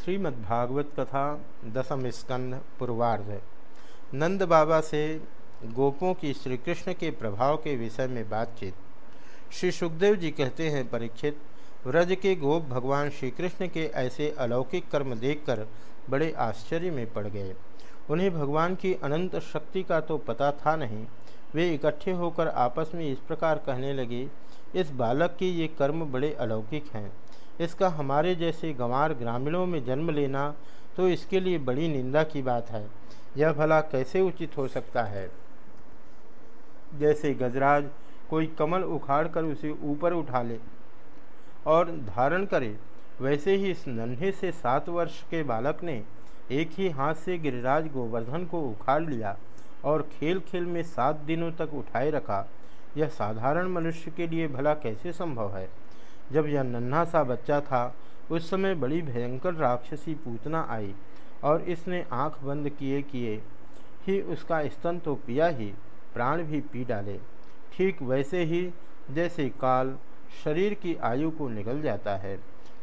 श्रीमद्भागवत कथा दसम स्कंध, पूर्वार्ध। नंद बाबा से गोपों की श्री कृष्ण के प्रभाव के विषय में बातचीत। श्री सुखदेव जी कहते हैं, परीक्षित, व्रज के गोप भगवान श्री कृष्ण के ऐसे अलौकिक कर्म देखकर बड़े आश्चर्य में पड़ गए। उन्हें भगवान की अनंत शक्ति का तो पता था नहीं। वे इकट्ठे होकर आपस में इस प्रकार कहने लगे, इस बालक के ये कर्म बड़े अलौकिक हैं। इसका हमारे जैसे गंवार ग्रामीणों में जन्म लेना तो इसके लिए बड़ी निंदा की बात है। यह भला कैसे उचित हो सकता है? जैसे गजराज कोई कमल उखाड़ कर उसे ऊपर उठा ले और धारण करे, वैसे ही इस नन्हे से सात वर्ष के बालक ने एक ही हाथ से गिरिराज गोवर्धन को उखाड़ लिया और खेल खेल में सात दिनों तक उठाए रखा। यह साधारण मनुष्य के लिए भला कैसे संभव है? जब यह नन्हा सा बच्चा था, उस समय बड़ी भयंकर राक्षसी पूतना आई और इसने आँख बंद किए किए ही उसका स्तन तो पिया ही, प्राण भी पी डाले। ठीक वैसे ही जैसे काल शरीर की आयु को निकल जाता है।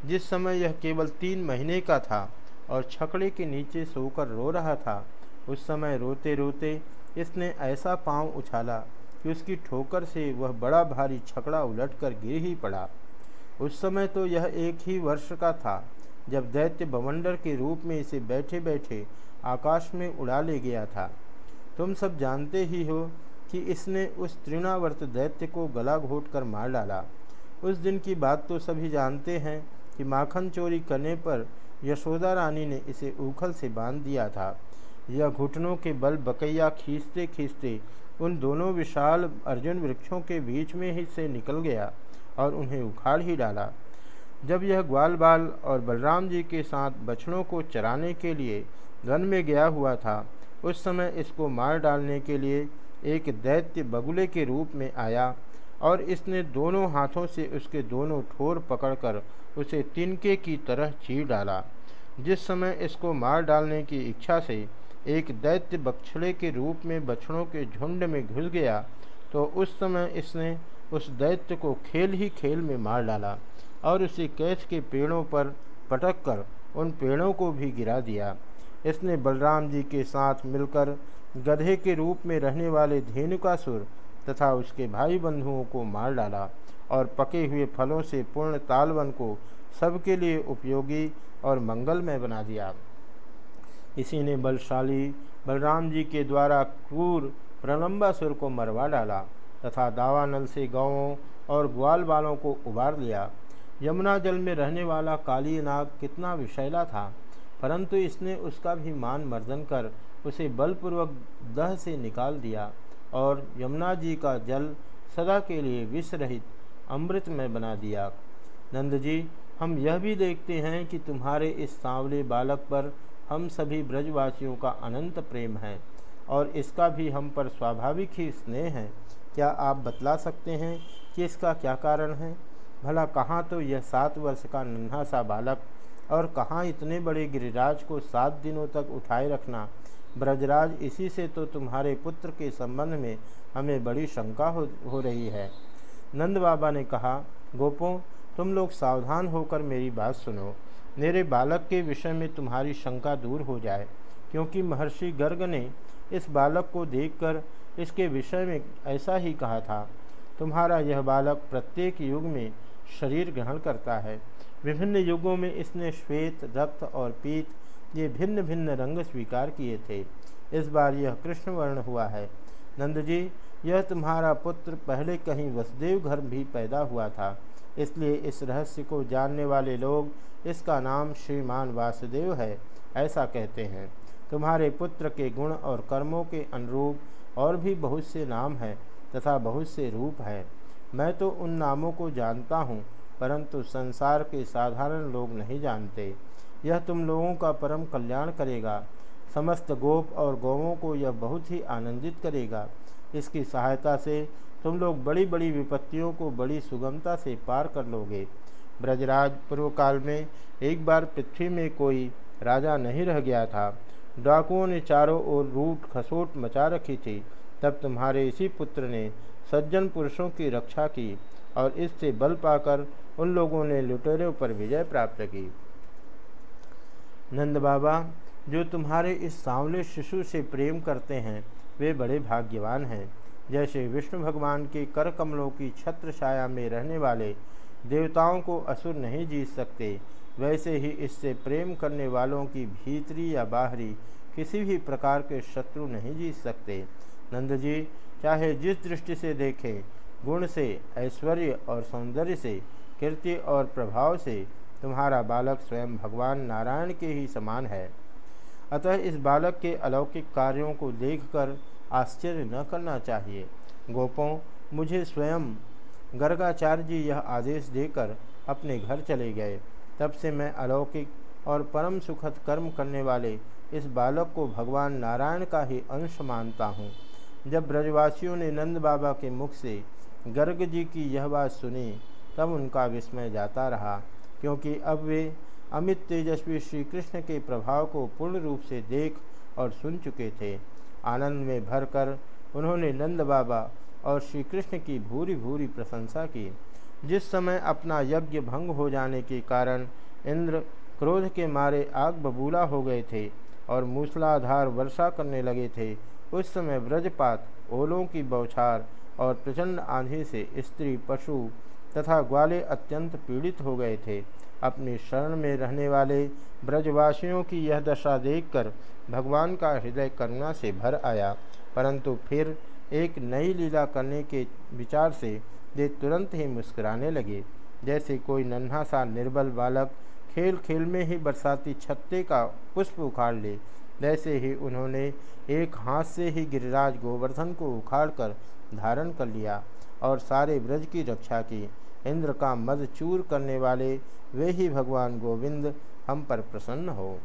जिस समय यह केवल तीन महीने का था और छकड़े के नीचे सोकर रो रहा था, उस समय रोते रोते इसने ऐसा पाँव उछाला कि उसकी ठोकर से वह बड़ा भारी छकड़ा उलटकर गिर ही पड़ा। उस समय तो यह एक ही वर्ष का था, जब दैत्य बवंडर के रूप में इसे बैठे बैठे आकाश में उड़ा ले गया था। तुम सब जानते ही हो कि इसने उस तृणावर्त दैत्य को गला घोट कर मार डाला। उस दिन की बात तो सभी जानते हैं कि माखन चोरी करने पर यशोदा रानी ने इसे उखल से बाँध दिया था। यह घुटनों के बल बकैया खींचते खींचते उन दोनों विशाल अर्जुन वृक्षों के बीच में ही से निकल गया। और उन्हें उखाड़ ही डाला। जब यह ग्वाल बाल और बलराम जी के साथ बछड़ों को चराने के लिए वन में गया हुआ था, उस समय इसको मार डालने के लिए एक दैत्य बगुले के रूप में आया और इसने दोनों हाथों से उसके दोनों ठोर पकड़कर उसे तिनके की तरह चीर डाला, जिस समय इसको मार डालने की इच्छा से एक दैत्य बछड़े के रूप में बछड़ों के झुंड में घुस गया तो उस समय इसने उस दैत्य को खेल ही खेल में मार डाला और उसे कैच के पेड़ों पर पटक कर उन पेड़ों को भी गिरा दिया। इसने बलराम जी के साथ मिलकर गधे के रूप में रहने वाले धेनुकासुर तथा उसके भाई बंधुओं को मार डाला और पके हुए फलों से पूर्ण तालवन को सबके लिए उपयोगी और मंगलमय बना दिया। इसी ने बलशाली बलराम जी के द्वारा क्रूर प्रलंबासुर को मरवा डाला तथा दावानल से गाँवों और ग्वाल वालों को उबार लिया। यमुना जल में रहने वाला काली नाग कितना विषैला था, परंतु इसने उसका भी मान मर्दन कर उसे बलपूर्वक दह से निकाल दिया और यमुना जी का जल सदा के लिए विष रहित अमृत में बना दिया। नंद जी, हम यह भी देखते हैं कि तुम्हारे इस सांवले बालक पर हम सभी ब्रजवासियों का अनंत प्रेम है और इसका भी हम पर स्वाभाविक ही स्नेह है। क्या आप बतला सकते हैं कि इसका क्या कारण है? भला कहाँ तो यह सात वर्ष का नन्हा सा बालक और कहाँ इतने बड़े गिरिराज को सात दिनों तक उठाए रखना? ब्रजराज, इसी से तो तुम्हारे पुत्र के संबंध में हमें बड़ी शंका हो हो रही है। नंद बाबा ने कहा, गोपों, तुम लोग सावधान होकर मेरी बात सुनो। मेरे बालक के विषय में तुम्हारी शंका दूर हो जाए, क्योंकि महर्षि गर्ग ने इस बालक को देखकर इसके विषय में ऐसा ही कहा था, तुम्हारा यह बालक प्रत्येक युग में शरीर ग्रहण करता है। विभिन्न युगों में इसने श्वेत, रक्त और पीत ये भिन्न भिन्न रंग स्वीकार किए थे। इस बार यह कृष्ण वर्ण हुआ है। नंद जी, यह तुम्हारा पुत्र पहले कहीं वसुदेव घर भी पैदा हुआ था। इसलिए इस रहस्य को जानने वाले लोग इसका नाम श्रीमान वासुदेव है, ऐसा कहते हैं। तुम्हारे पुत्र के गुण और कर्मों के अनुरूप और भी बहुत से नाम हैं तथा बहुत से रूप हैं। मैं तो उन नामों को जानता हूँ, परंतु संसार के साधारण लोग नहीं जानते। यह तुम लोगों का परम कल्याण करेगा। समस्त गोप और गौवों को यह बहुत ही आनंदित करेगा। इसकी सहायता से तुम लोग बड़ी बड़ी विपत्तियों को बड़ी सुगमता से पार कर लोगे। ब्रजराज पूर्व काल में एक बार पृथ्वी में कोई राजा नहीं रह गया था। डाकुओं ने चारों ओर रूट खसोट मचा रखी थी। तब तुम्हारे इसी पुत्र ने सज्जन पुरुषों की रक्षा की और इससे बल पाकर उन लोगों ने लुटेरों पर विजय प्राप्त की। नंद बाबा, जो तुम्हारे इस सांवले शिशु से प्रेम करते हैं, वे बड़े भाग्यवान हैं। जैसे विष्णु भगवान के कर कमलों की छत्र छाया में रहने वाले देवताओं को असुर नहीं जीत सकते वैसे ही इससे प्रेम करने वालों की भीतरी या बाहरी किसी भी प्रकार के शत्रु नहीं जीत सकते। नंद जी, चाहे जिस दृष्टि से देखें, गुण से, ऐश्वर्य और सौंदर्य से, कीर्ति और प्रभाव से, तुम्हारा बालक स्वयं भगवान नारायण के ही समान है। अतः इस बालक के अलौकिक कार्यों को देखकर आश्चर्य न करना चाहिए। गोपों, मुझे स्वयं गर्गाचार्य जी यह आदेश देकर अपने घर चले गए। तब से मैं अलौकिक और परम सुखद कर्म करने वाले इस बालक को भगवान नारायण का ही अंश मानता हूँ। जब ब्रजवासियों ने नंद बाबा के मुख से गर्ग जी की यह बात सुनी, तब उनका विस्मय जाता रहा, क्योंकि अब वे अमित तेजस्वी श्री कृष्ण के प्रभाव को पूर्ण रूप से देख और सुन चुके थे। आनंद में भरकर उन्होंने नंद बाबा और श्री कृष्ण की भूरी भूरी प्रशंसा की। जिस समय अपना यज्ञ भंग हो जाने के कारण इंद्र क्रोध के मारे आग बबूला हो गए थे और मूसलाधार वर्षा करने लगे थे, उस समय व्रजपात ओलों की बौछार और प्रचंड आंधी से स्त्री, पशु तथा ग्वाले अत्यंत पीड़ित हो गए थे। अपनी शरण में रहने वाले ब्रजवासियों की यह दशा देखकर भगवान का हृदय करुणा से भर आया, परंतु फिर एक नई लीला करने के विचार से वे तुरंत ही मुस्कुराने लगे। जैसे कोई नन्हा सा निर्बल बालक खेल खेल में ही बरसाती छत्ते का पुष्प उखाड़ ले, वैसे ही उन्होंने एक हाथ से ही गिरिराज गोवर्धन को उखाड़कर धारण कर लिया और सारे ब्रज की रक्षा की। इंद्र का मद चूर करने वाले, वे ही भगवान गोविंद हम पर प्रसन्न हो।